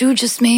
you just made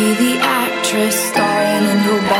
be the actress starring in your back.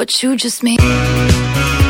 what you just made.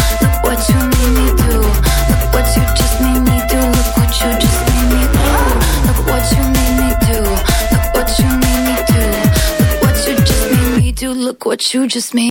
you just made.